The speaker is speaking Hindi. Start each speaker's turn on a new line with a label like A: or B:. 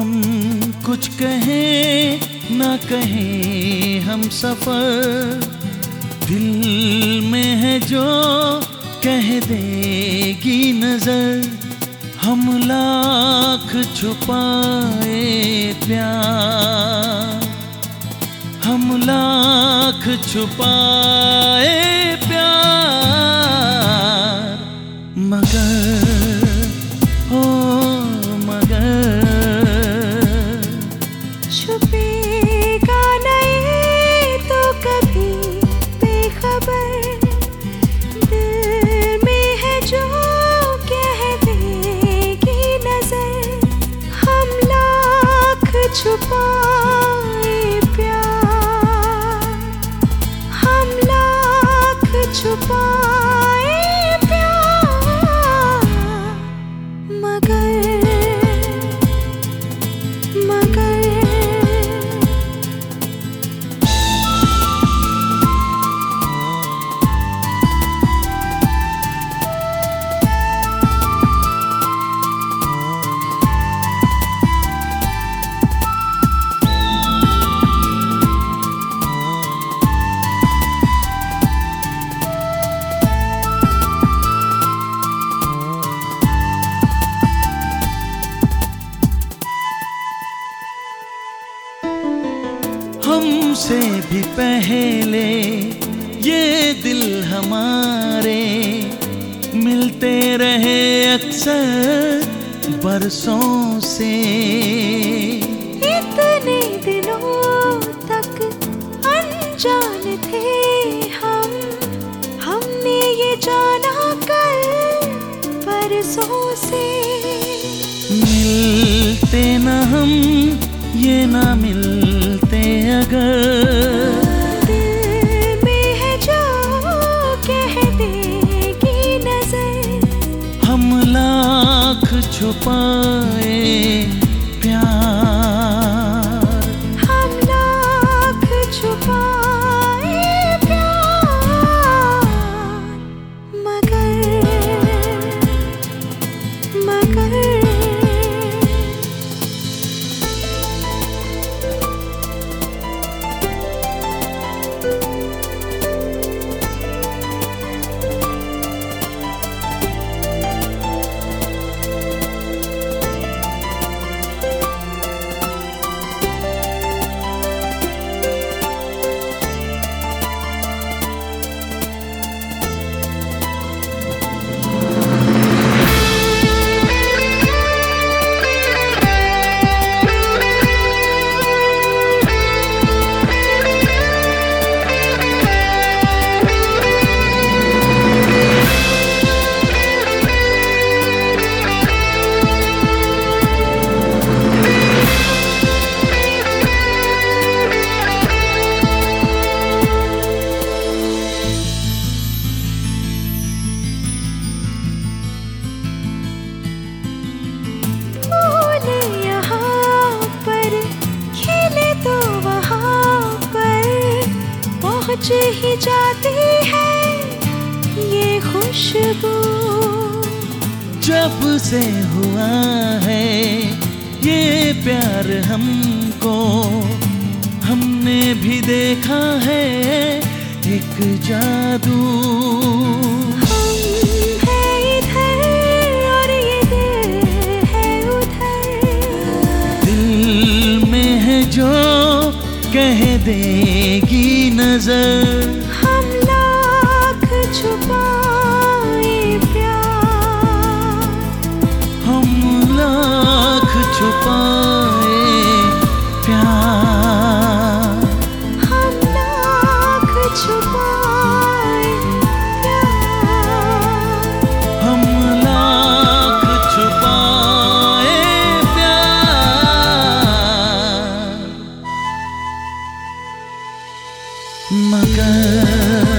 A: हम कुछ कहें, ना कहें हम सफ़र। दिल में है जो कह देगी नज़र, हम लाख छुपाए प्यार। हम लाख छुपाए प्यार, मगर
B: छुपेगा नहीं तो कभी बेखबर। है जो कह देगी नज़र। छुपाए प्यार। हम लाख छुपाए
A: भी पहले ये दिल हमारे मिलते रहे अक्सर बरसों से।
B: इतने दिनों तक अनजान थे हम। हमने ये जाना कल परसों से।
A: मिलते न हम ये ना मिलते अगर छुपाए। जब से हुआ है, ये प्यार हमको। हमने भी देखा है एक जादू। जो कह देगी नज़र। प्यार मगर